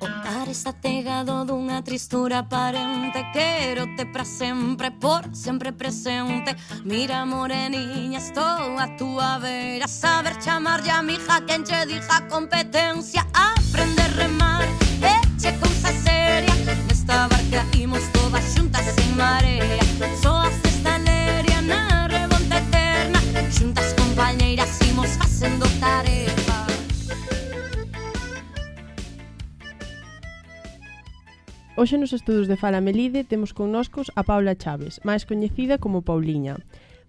O está cegado dunha tristura aparente. Quero te pra sempre, por sempre presente. Mira moreniña, estou a tua vera Saber chamar a mija quen che dija competencia. Aprender remar, eche cousa seria. Nesta barca imos todas xuntas en marea. Hoxe nos estudos de Fala Melide temos connoscos a Paula Chaves, máis coñecida como Pauliña.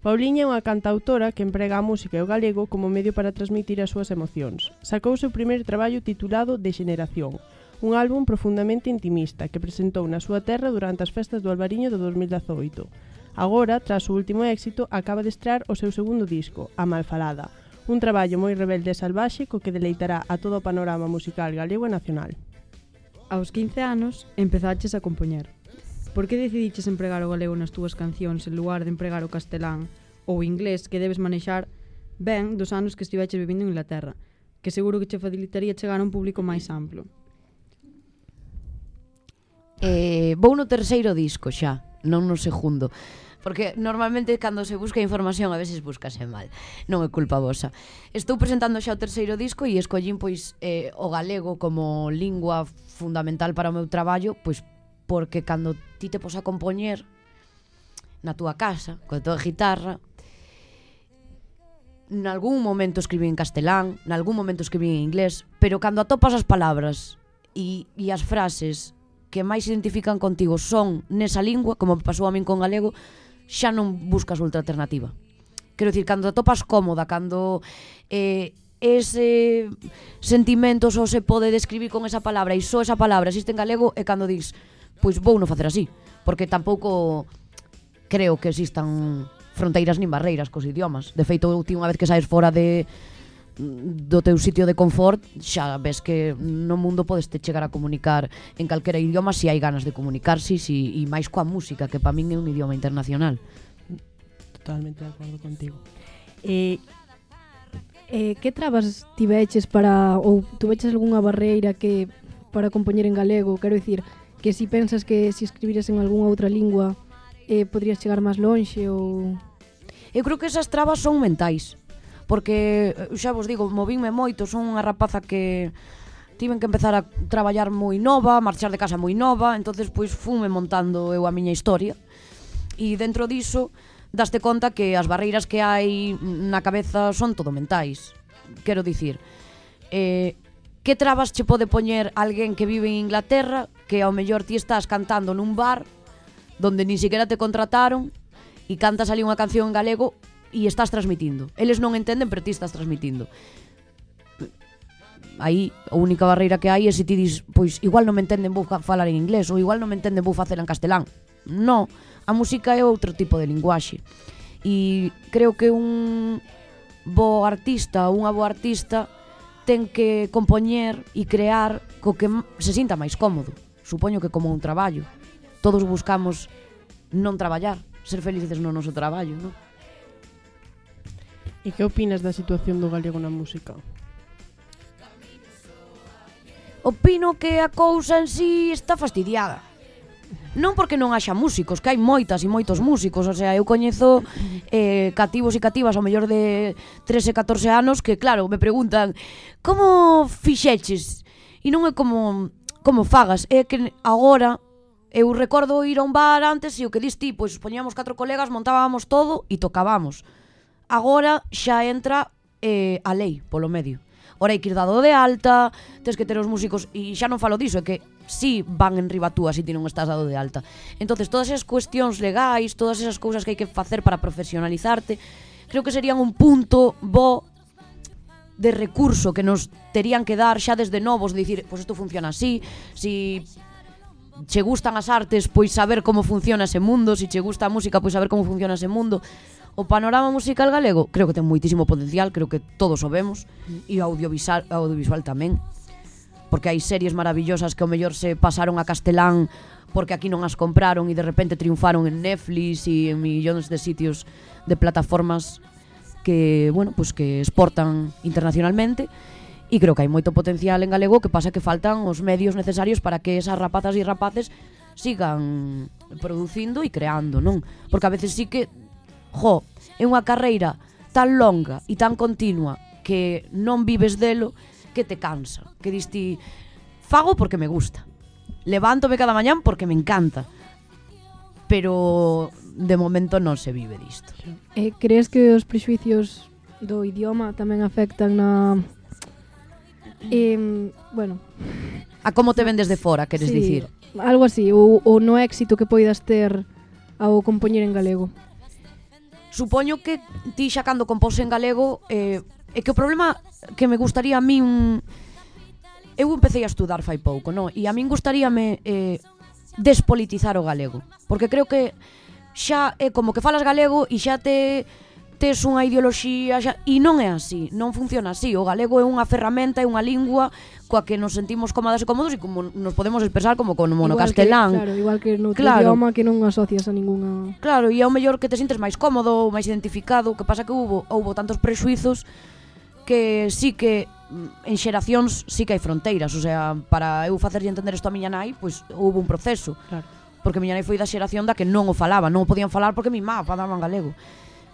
Pauliña é unha cantautora que emprega a música e o galego como medio para transmitir as súas emocións. Sacou o seu primeiro traballo titulado De Xeneración, un álbum profundamente intimista que presentou na súa terra durante as festas do Albariño do 2018. Agora, tras o último éxito, acaba de estrear o seu segundo disco, A Malfalada, un traballo moi rebelde e salvaxe co que deleitará a todo o panorama musical galego e nacional. Aos 15 anos empezaches a compoñer. Por que decidiches empregar o galego nas túas cancións en lugar de empregar o castelán ou o inglés que debes manexar ben dos anos que estiveches vivindo en Inglaterra, que seguro que che facilitaría chegar a un público máis amplo? Eh, vou no terceiro disco xa, non no segundo porque normalmente cando se busca información a veces buscase mal. Non é culpa vosa. Estou presentando xa o terceiro disco e escollín pois eh, o galego como lingua fundamental para o meu traballo, pois porque cando ti te pos a compoñer na túa casa, coa túa guitarra, nalgún momento escribí en castelán, nalgún momento escribí en inglés, pero cando atopas as palabras e, e as frases que máis identifican contigo son nesa lingua, como pasou a min con galego, xa non buscas outra alternativa. Quero dicir, cando te atopas cómoda, cando eh, ese sentimento só se pode describir con esa palabra e só esa palabra existe en galego e cando dis, pois vou non facer así, porque tampouco creo que existan fronteiras nin barreiras cos idiomas. De feito, ti unha vez que saes fora de do teu sitio de confort xa ves que no mundo podes te chegar a comunicar en calquera idioma se hai ganas de comunicarse si, e máis coa música que para min é un idioma internacional. Totalmente de acordo contigo. Eh, eh, que trabas tiveches para ou tuveches algunha barreira que para compoñer en galego? Quero dicir que si pensas que se si escribires en algunha outra lingua eh, podrías chegar máis lonxe ou... Eu creo que esas trabas son mentais porque eh, xa vos digo, movínme moito, son unha rapaza que tiven que empezar a traballar moi nova, marchar de casa moi nova, entonces pois fume montando eu a miña historia. E dentro diso, daste conta que as barreiras que hai na cabeza son todo mentais. Quero dicir, eh, que trabas che pode poñer alguén que vive en Inglaterra que ao mellor ti estás cantando nun bar donde ni siquiera te contrataron e cantas ali unha canción en galego e estás transmitindo. Eles non entenden, pero ti estás transmitindo. Aí a única barreira que hai é se ti dis, pois igual non me entenden, vou falar en inglés ou igual non me entenden, vou facer en castelán. No, a música é outro tipo de linguaxe. E creo que un bo artista unha boa artista ten que compoñer e crear co que se sinta máis cómodo. Supoño que como un traballo. Todos buscamos non traballar, ser felices no noso traballo, non? E que opinas da situación do galego na música? Opino que a cousa en sí está fastidiada. Non porque non haxa músicos, que hai moitas e moitos músicos, o sea, eu coñezo eh, cativos e cativas ao mellor de 13 e 14 anos que, claro, me preguntan como fixeches? E non é como, como fagas, é que agora eu recordo ir a un bar antes e o que dis ti, pois poñíamos catro colegas, montábamos todo e tocábamos. Agora xa entra eh, a lei polo medio. Ora hai que ir dado de alta, tens que ter os músicos e xa non falo diso, é que si sí van en riba túa se ti non estás dado de alta. Entonces todas esas cuestións legais, todas esas cousas que hai que facer para profesionalizarte, creo que serían un punto bo de recurso que nos terían que dar xa desde novos, de dicir, pois pues isto funciona así, si che gustan as artes, pois saber como funciona ese mundo, se che gusta a música, pois saber como funciona ese mundo o panorama musical galego creo que ten moitísimo potencial, creo que todos o vemos, mm. e o audiovisual, audiovisual tamén. Porque hai series maravillosas que o mellor se pasaron a castelán porque aquí non as compraron e de repente triunfaron en Netflix e en millóns de sitios de plataformas que, bueno, pues que exportan internacionalmente e creo que hai moito potencial en galego que pasa que faltan os medios necesarios para que esas rapazas e rapaces sigan producindo e creando, non? Porque a veces sí que jo, é unha carreira tan longa e tan continua que non vives delo que te cansa, que diste, fago porque me gusta, levántome cada mañán porque me encanta, pero de momento non se vive disto. Eh, crees que os prexuicios do idioma tamén afectan na... Eh, bueno... A como te vendes de fora, queres sí, dicir? Algo así, ou, ou no éxito que poidas ter ao compoñer en galego. Supoño que ti xa cando compós en galego eh, é que o problema que me gustaría a min eu empecé a estudar fai pouco, non? E a min gustaríame eh, despolitizar o galego, porque creo que xa é como que falas galego e xa te tes unha ideoloxía xa, e non é así, non funciona así. O galego é unha ferramenta, é unha lingua coa que nos sentimos cómodas e cómodos e como nos podemos expresar como con mono igual castelán. Que, claro, igual que no claro. idioma que non asocias a ninguna... Claro, e é o mellor que te sintes máis cómodo, máis identificado, o que pasa que houve houbo tantos prexuizos que sí que mm, en xeracións sí que hai fronteiras, o sea, para eu facerlle entender isto a miña nai, pois houve un proceso. Claro. Porque miña nai foi da xeración da que non o falaba, non o podían falar porque mi má falaban galego.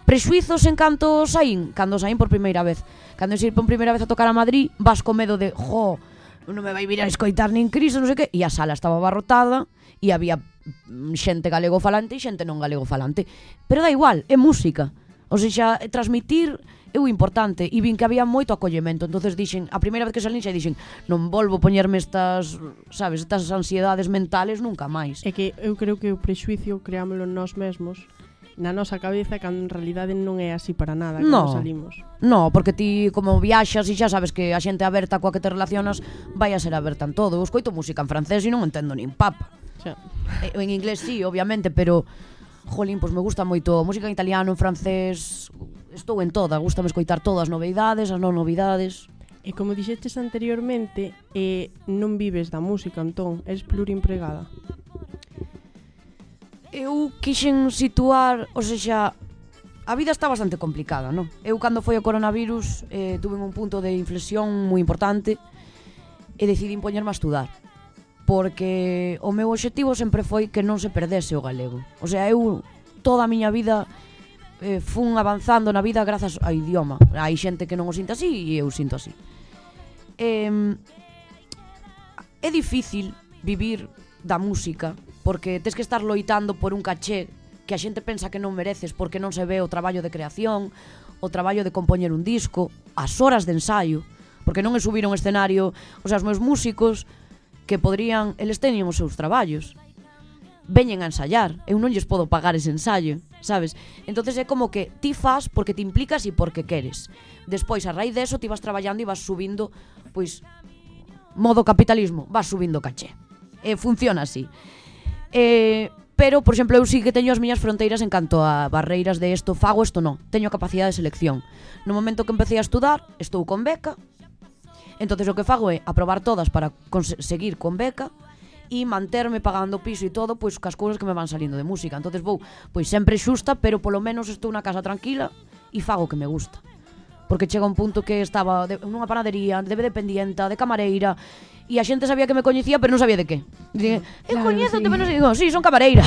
Prexuizos en canto saín, cando saín por primeira vez. Cando se por primeira vez a tocar a Madrid, vas co medo de, jo, non me vai vir a escoitar nin Cristo, non sei que, e a sala estaba abarrotada e había mm, xente galego falante e xente non galego falante. Pero da igual, é música. O sea, eh, transmitir é o importante e vin que había moito acollemento. Entonces dixen, a primeira vez que salín xa dixen, non volvo poñerme estas, sabes, estas ansiedades mentales nunca máis. É que eu creo que o prexuicio creámoslo nós mesmos na nosa cabeza cando en realidade non é así para nada cando no, salimos. No, porque ti como viaxas e xa sabes que a xente aberta coa que te relacionas vai a ser aberta en todo. Eu escoito música en francés e non entendo nin papa. Xa. En inglés sí, obviamente, pero jolín, pois me gusta moito música en italiano, en francés, estou en toda, gustame escoitar todas as novidades, as non novidades. E como dixestes anteriormente, eh, non vives da música, entón, és plurimpregada eu quixen situar, ou seja, a vida está bastante complicada, non? Eu cando foi o coronavirus eh, tuve un punto de inflexión moi importante e decidi poñerme a estudar porque o meu obxectivo sempre foi que non se perdese o galego. O sea, eu toda a miña vida eh, fun avanzando na vida grazas ao idioma. Hai xente que non o sinta así e eu sinto así. Eh, é difícil vivir da música porque tes que estar loitando por un caché que a xente pensa que non mereces porque non se ve o traballo de creación, o traballo de compoñer un disco, as horas de ensaio, porque non é subir un escenario, o sea, os meus músicos que podrían, eles teñen os seus traballos, veñen a ensayar, eu non lles podo pagar ese ensayo, sabes? Entonces é como que ti fas porque te implicas e porque queres. Despois, a raíz deso, ti vas traballando e vas subindo, pois, modo capitalismo, vas subindo caché. E funciona así. Eh, pero, por exemplo, eu sí que teño as miñas fronteiras en canto a barreiras de isto fago, isto non. Teño capacidade de selección. No momento que empecé a estudar, estou con beca, entonces o que fago é aprobar todas para conseguir con beca, e manterme pagando piso e todo, pois cas cousas que me van salindo de música. Entonces vou, pois sempre xusta, pero polo menos estou na casa tranquila e fago o que me gusta. Porque chega un punto que estaba de, nunha panadería, de dependienta, de camareira, e a xente sabía que me coñecía, pero non sabía de que. Dicen, eu eh, claro, coñezo, sí. pero non sei. Digo, sí, son cabareira.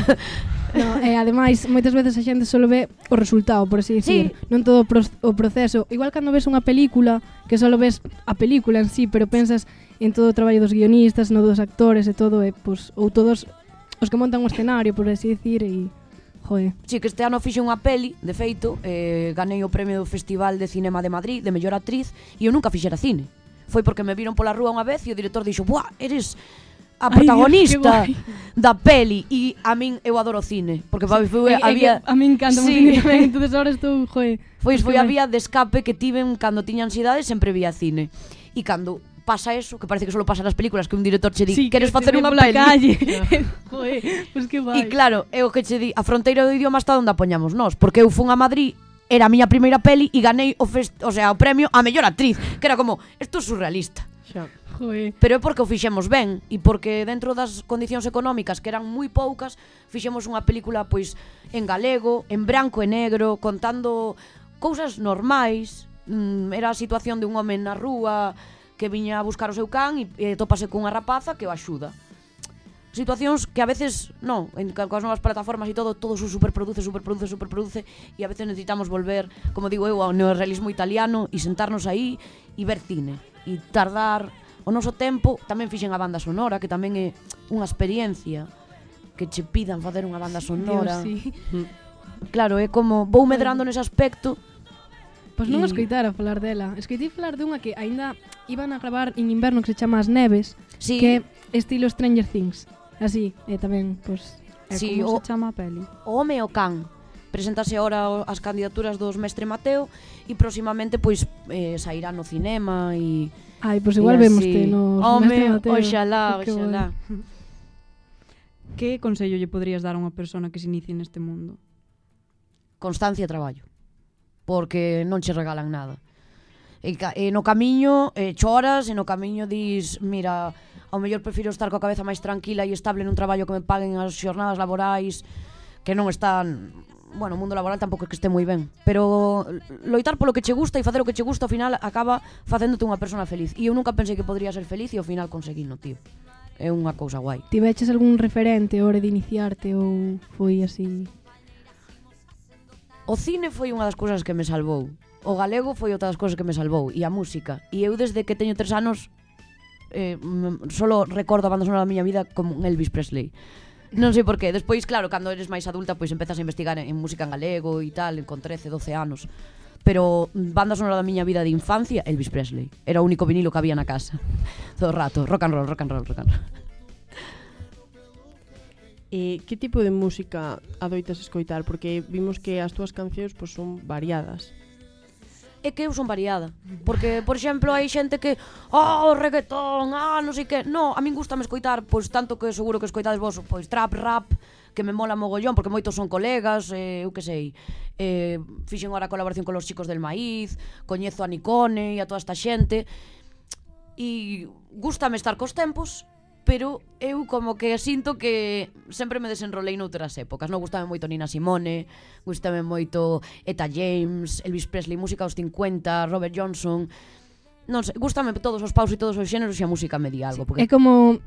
No, e eh, ademais, moitas veces a xente só ve o resultado, por así dicir, sí. non todo o proceso. Igual cando ves unha película, que só ves a película en sí, pero pensas en todo o traballo dos guionistas, no dos actores e todo, e, pues, ou todos os que montan o escenario, por así dicir, e... Joder. Sí, que este ano fixe unha peli, de feito, eh, ganei o premio do Festival de Cinema de Madrid de mellor actriz e eu nunca fixera cine foi porque me viron pola rúa unha vez e o director dixo, "Buah, eres a protagonista Ay, da peli e a min eu adoro cine, porque sí, foi, eh, había eh, a min encanta sí. cine tamén, entonces ahora estou, joe. Pois foi a vía de escape que tiven cando tiña ansiedade, sempre vía cine. E cando pasa eso, que parece que solo pasa nas películas que un director che di, sí, queres facer unha peli? Calle. Joder, pues que vai. E claro, é o que che di, a fronteira do idioma está onde a poñamos nós, porque eu fun a Madrid era a miña primeira peli e ganei o, fest, o, sea, o premio a mellor actriz, que era como, isto é surrealista. Xa. Joder. Pero é porque o fixemos ben e porque dentro das condicións económicas que eran moi poucas, fixemos unha película pois en galego, en branco e negro, contando cousas normais, mm, era a situación de un home na rúa que viña a buscar o seu can e, e topase cunha rapaza que o axuda situacións que a veces, non, en, con novas plataformas e todo, todo se superproduce, superproduce, superproduce e a veces necesitamos volver, como digo eu, ao neorrealismo italiano e sentarnos aí e ver cine e tardar o noso tempo, tamén fixen a banda sonora, que tamén é unha experiencia que che pidan facer unha banda sonora. Dios, sí. Claro, é como vou medrando nese aspecto, Pois non escoitara falar dela. Escoitei falar dunha que aínda iban a gravar en inverno que se chama As Neves, sí. que estilo Stranger Things. Ah, así, e eh, tamén, pois, pues, sí, como o, se chama a peli? O Home o Can. Presentarse ahora as candidaturas dos Mestre Mateo e próximamente pois eh, sairá no cinema e Ai, pois igual vemos te no Mestre Mateo. Oxalá, oxalá. Que consello lle podrías dar a unha persona que se inicie neste mundo? Constancia e traballo. Porque non che regalan nada. E, ca e no camiño eh, choras e no camiño dis, mira, ao mellor prefiro estar coa cabeza máis tranquila e estable nun traballo que me paguen as xornadas laborais que non están bueno, o mundo laboral tampouco é que este moi ben, pero loitar polo que che gusta e facer o que che gusta ao final acaba facéndote unha persona feliz. E eu nunca pensei que podría ser feliz e ao final conseguino, tío. É unha cousa guai. Tiveches algún referente a hora de iniciarte ou foi así? O cine foi unha das cousas que me salvou. O galego foi outra das cousas que me salvou e a música. E eu desde que teño tres anos eh, solo recordo a banda sonora da miña vida como Elvis Presley. Non sei por qué. Despois, claro, cando eres máis adulta, pois empezas a investigar en música en galego e tal, con 13, 12 anos. Pero mm, banda sonora da miña vida de infancia, Elvis Presley. Era o único vinilo que había na casa. Todo o rato, rock and roll, rock and roll, rock and roll. Eh, que tipo de música adoitas escoitar? Porque vimos que as túas cancións pois, son variadas é que eu son variada. Porque, por exemplo, hai xente que, oh, reggaetón, ah, non sei que. No, a min gustame escoitar, pois tanto que seguro que escoitades vos, pois trap, rap, que me mola mogollón, porque moitos son colegas, eh, eu que sei. Eh, fixen ora colaboración con los chicos del maíz, coñezo a Nicone e a toda esta xente. E gustame estar cos tempos, pero eu como que sinto que sempre me desenrolei noutras épocas. Non gustame moito Nina Simone, gustame moito Eta James, Elvis Presley, música aos 50, Robert Johnson. Non sei, gustame todos os paus e todos os xéneros e a música me di algo. Porque... É como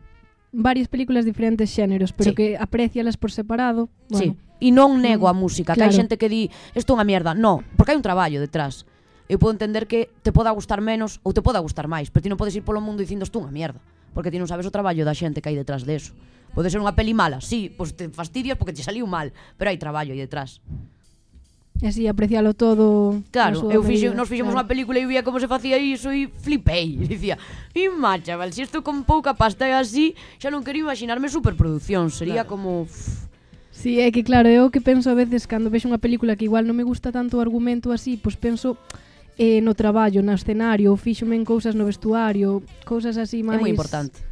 varias películas diferentes xéneros, pero sí. que aprecialas por separado. Bueno. Sí, e non nego a mm, música, claro. que hai xente que di, isto é unha mierda. No, porque hai un traballo detrás. Eu podo entender que te poda gustar menos ou te poda gustar máis, pero ti non podes ir polo mundo dicindo isto é unha mierda porque ti non sabes o traballo da xente que hai detrás deso. Pode ser unha peli mala, sí, pois te fastidias porque te saliu mal, pero hai traballo aí detrás. E así aprecialo todo. Claro, eu fixe, medida, nos fixemos claro. unha película e vía como se facía iso e flipei. E dicía, e macha, val, se si isto con pouca pasta é así, xa non quería imaginarme superproducción, sería claro. como... Uff, Sí, é que claro, eu que penso a veces cando vexo unha película que igual non me gusta tanto o argumento así, pois penso eh, no traballo, no escenario, fíxome en cousas no vestuario, cousas así máis... É moi importante.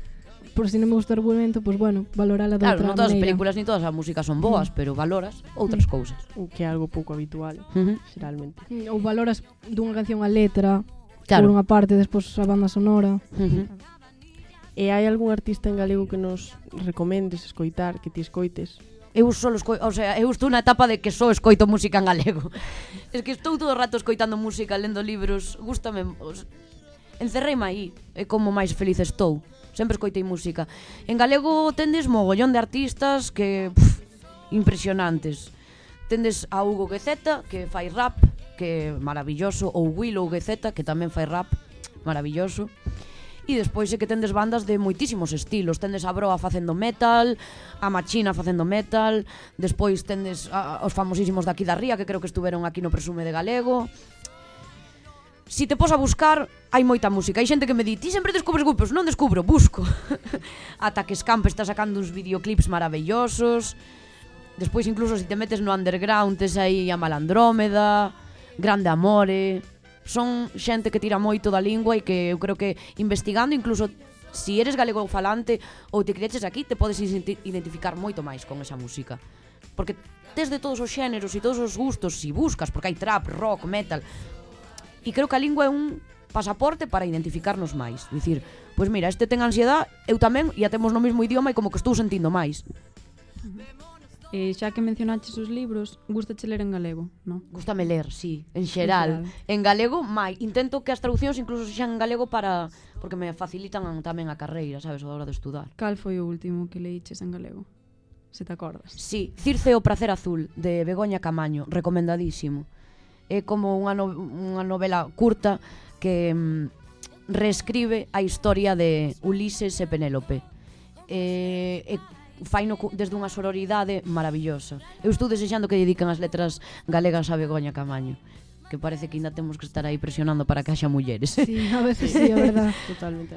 Por si non me gusta o argumento, pois pues bueno, valorala de claro, outra non todas maneira. as películas ni todas as músicas son boas, mm. pero valoras outras mm. cousas. Que é algo pouco habitual, uh -huh. xeralmente. Ou valoras dunha canción a letra, claro. por unha parte, despois a banda sonora. Uh. E hai algún artista en galego que nos recomendes escoitar, que ti escoites? eu solo escoito, o sea, eu estou na etapa de que só escoito música en galego. es que estou todo o rato escoitando música, lendo libros, gustame, os... encerrei-me aí, é como máis feliz estou. Sempre escoitei música. En galego tendes mogollón de artistas que pff, impresionantes. Tendes a Hugo GZ, que fai rap, que é maravilloso, ou Willow GZ, que tamén fai rap, maravilloso e despois é que tendes bandas de moitísimos estilos, tendes a Broa facendo metal, a Machina facendo metal, despois tendes a, os famosísimos daqui da Ría que creo que estuveron aquí no Presume de Galego. Si te pos a buscar, hai moita música. Hai xente que me di, ti sempre descubres grupos, non descubro, busco. Ata que Scamp está sacando uns videoclips maravillosos. Despois incluso se si te metes no underground, tes aí a Malandrómeda, Grande Amore, son xente que tira moito da lingua e que eu creo que investigando incluso si eres galego falante ou te criaches aquí, te podes identificar moito máis con esa música. Porque tes de todos os xéneros e todos os gustos, si buscas, porque hai trap, rock, metal. E creo que a lingua é un pasaporte para identificarnos máis. Dicir, pois mira, este ten ansiedade, eu tamén, e a temos no mesmo idioma e como que estou sentindo máis. Eh, xa que mencionaches os libros, gustache ler en galego, non? Gústame ler, sí, en xeral. En, xeral. en galego, mai. Intento que as traducións incluso sexan en galego para porque me facilitan tamén a carreira, sabes, a hora de estudar. Cal foi o último que leiches en galego? Se te acordas? Sí, Circe o Pracer Azul, de Begoña Camaño, recomendadísimo. É como unha, no, unha novela curta que mm, reescribe a historia de Ulises e Penélope. Eh, eh, faino desde unha sororidade maravillosa. Eu estou desexando que dediquen as letras galegas a Begoña Camaño que parece que ainda temos que estar aí presionando para que haxa mulleres. Sí, a veces sí, a verdad. Totalmente.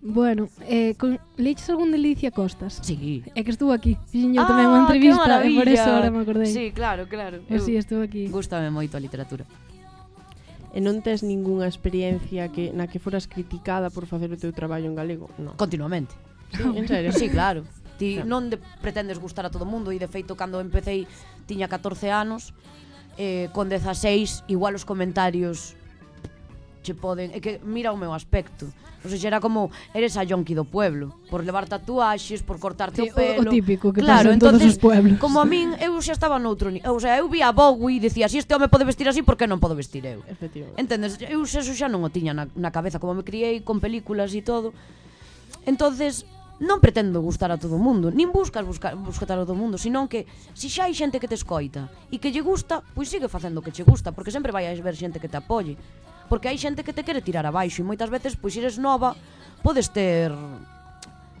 Bueno, eh, con, leiches algún de Licia Costas? Sí. É que estuvo aquí. Fixen ah, tamén unha entrevista, e por eso ahora me acordei. Sí, claro, claro. Eu, sí, estuvo aquí. Gústame moito a literatura. E non tes ningunha experiencia que na que foras criticada por facer o teu traballo en galego? No. Continuamente. Sí, en serio? sí, claro. Ti non de, pretendes gustar a todo mundo e de feito cando empecé tiña 14 anos, eh, con 16 igual os comentarios che poden, é que mira o meu aspecto. O sea, era como eres a yonki do pueblo, por levar tatuaxes, por cortarte sí, o pelo. O, típico que claro, pasa en entonces, todos os pueblos. Como a min, eu xa estaba noutro, o sea, eu vi a Bowie e dicía, "Si este home pode vestir así, por que non podo vestir eu?" Efectivamente. Entendes? Eu xa, xa non o tiña na, na cabeza como me criei con películas e todo. Entonces, non pretendo gustar a todo o mundo, nin buscas buscar, buscar a todo o mundo, senón que se xa hai xente que te escoita e que lle gusta, pois sigue facendo o que che gusta, porque sempre vai a ver xente que te apoie. Porque hai xente que te quere tirar abaixo e moitas veces, pois se eres nova, podes ter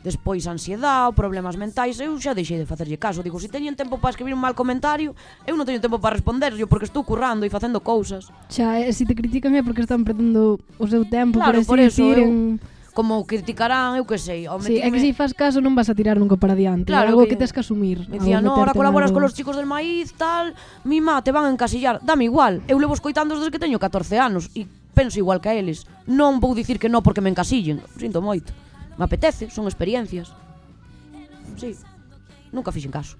despois ansiedade, ou problemas mentais, eu xa deixei de facerlle caso. Digo, se teñen tempo para escribir un mal comentario, eu non teño tempo para responderlle porque estou currando e facendo cousas. Xa, eh, se te critican é porque están perdendo o seu tempo claro, por, por eso, decir, eu... en como criticarán, eu que sei. Ao sí, é que se si fas caso non vas a tirar nunca para diante. Claro, algo que, que tens que asumir. Me decía, no, ahora colaboras con los chicos del maíz, tal, mi má, te van a encasillar. Dame igual, eu levo escoitando desde que teño 14 anos e penso igual que a eles. Non vou dicir que no porque me encasillen, sinto moito. Me apetece, son experiencias. Sí, nunca fixen caso.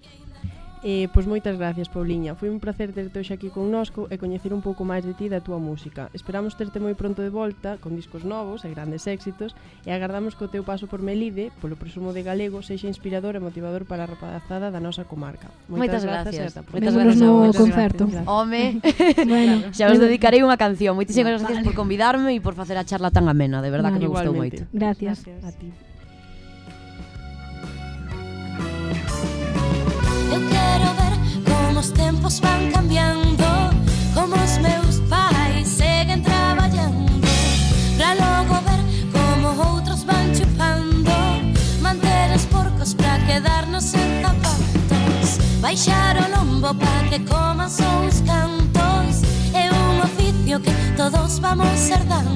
Eh, pois moitas gracias, Pauliña. Foi un placer terte hoxe aquí connosco e coñecer un pouco máis de ti e da túa música. Esperamos terte moi pronto de volta, con discos novos e grandes éxitos, e agardamos que o teu paso por Melide, polo presumo de galego, sexa inspirador e motivador para a rapazada da nosa comarca. Moitas, moitas gracias. gracias. Moitas gracias no concerto. Home, bueno, xa vos dedicarei unha canción. Moitísimas gracias vale. por convidarme e por facer a charla tan amena, de verdad vale. que me gustou moito. Gracias. gracias. A ti. tempos van cambiando Como os meus pais seguen traballando. Pra logo ver como outros van chupando Manter os porcos pra quedarnos en zapatos. Baixar o lombo pa que coman só os cantos É un oficio que todos vamos herdando.